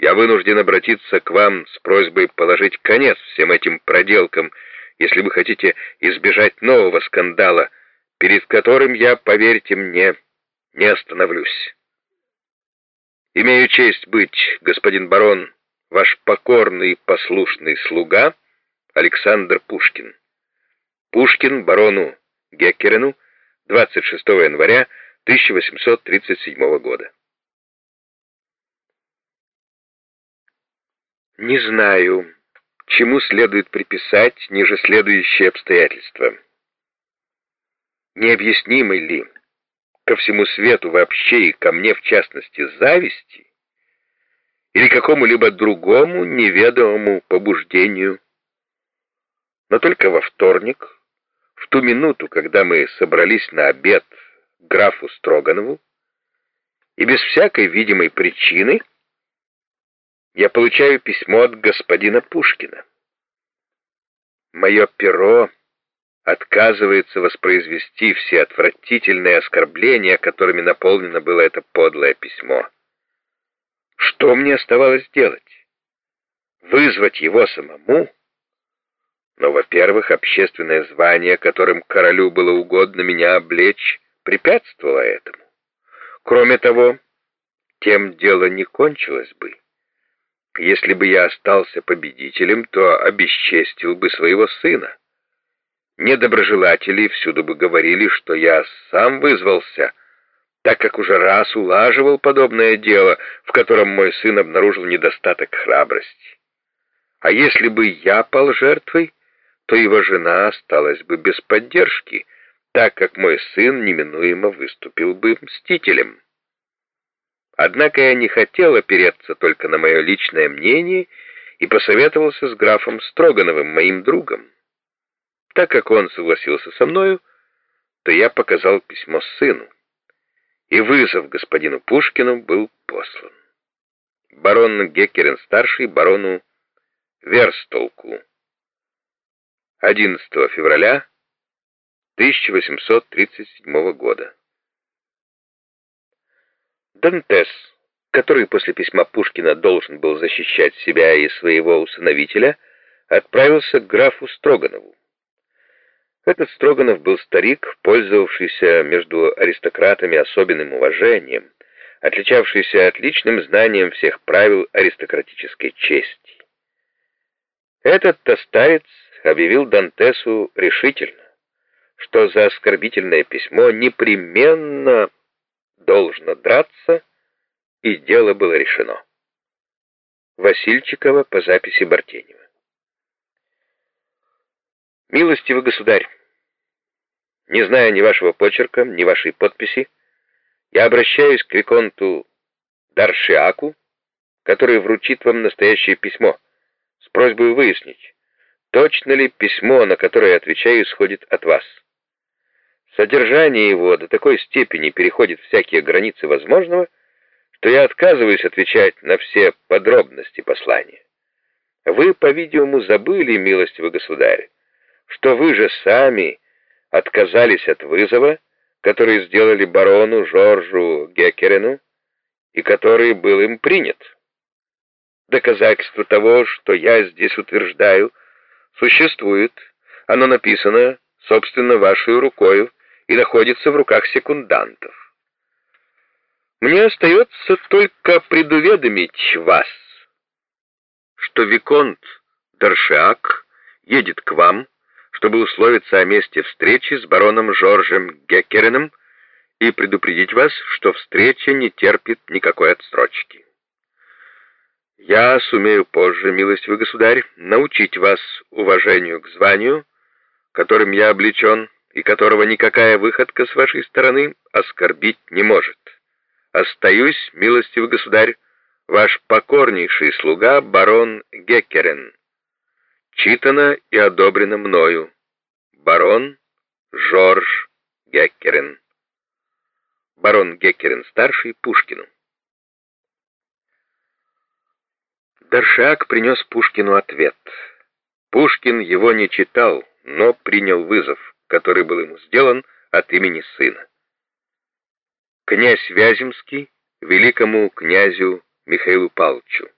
Я вынужден обратиться к вам с просьбой положить конец всем этим проделкам, если вы хотите избежать нового скандала, перед которым я, поверьте мне, не остановлюсь. Имею честь быть, господин барон, ваш покорный и послушный слуга Александр Пушкин. Пушкин барону Геккерену 26 января 1837 года. Не знаю, чему следует приписать ниже следующие обстоятельства. Необъяснимой ли ко всему свету вообще и ко мне в частности зависти или какому-либо другому неведомому побуждению. Но только во вторник, в ту минуту, когда мы собрались на обед графу Строганову, и без всякой видимой причины, я получаю письмо от господина Пушкина. Мое перо отказывается воспроизвести все отвратительные оскорбления, которыми наполнено было это подлое письмо. Что мне оставалось делать? Вызвать его самому? Но, во-первых, общественное звание, которым королю было угодно меня облечь, препятствовало этому. Кроме того, тем дело не кончилось бы. Если бы я остался победителем, то обесчестил бы своего сына. Недоброжелатели всюду бы говорили, что я сам вызвался, так как уже раз улаживал подобное дело, в котором мой сын обнаружил недостаток храбрости. А если бы я пал жертвой, то его жена осталась бы без поддержки, так как мой сын неминуемо выступил бы мстителем. Однако я не хотел опереться только на мое личное мнение и посоветовался с графом Строгановым, моим другом. Так как он согласился со мною, то я показал письмо сыну, и вызов господину Пушкину был послан. Барон Геккерен-старший барону Верстолку 11 февраля 1837 года. Дантес, который после письма Пушкина должен был защищать себя и своего усыновителя, отправился к графу Строганову. Этот Строганов был старик, пользовавшийся между аристократами особенным уважением, отличавшийся отличным знанием всех правил аристократической чести. Этот-то старец объявил Дантесу решительно, что за оскорбительное письмо непременно должно драться, и дело было решено. Васильчикова по записи Бартенева. «Милостивый государь, не зная ни вашего почерка, ни вашей подписи, я обращаюсь к Виконту Даршиаку, который вручит вам настоящее письмо, с просьбой выяснить, точно ли письмо, на которое отвечаю, исходит от вас. Содержание его до такой степени переходит всякие границы возможного, что я отказываюсь отвечать на все подробности послания. Вы, по-видимому, забыли, милостивый государь, что вы же сами отказались от вызова, который сделали барону Жоржу Геккерену и который был им принят. Доказательство того, что я здесь утверждаю, существует. Оно написано, собственно, вашей рукою, и находится в руках секундантов. Мне остается только предуведомить вас, что Виконт Даршиак едет к вам, чтобы условиться о месте встречи с бароном Жоржем Геккереном и предупредить вас, что встреча не терпит никакой отсрочки. Я сумею позже, милостивый государь, научить вас уважению к званию, которым я облечен, и которого никакая выходка с вашей стороны оскорбить не может. Остаюсь, милостивый государь, ваш покорнейший слуга барон Геккерен. Читано и одобрено мною. Барон Жорж Геккерен. Барон Геккерен-старший Пушкину. Даршак принес Пушкину ответ. Пушкин его не читал, но принял вызов который был ему сделан от имени сына. Князь Вяземский великому князю Михаилу Павловичу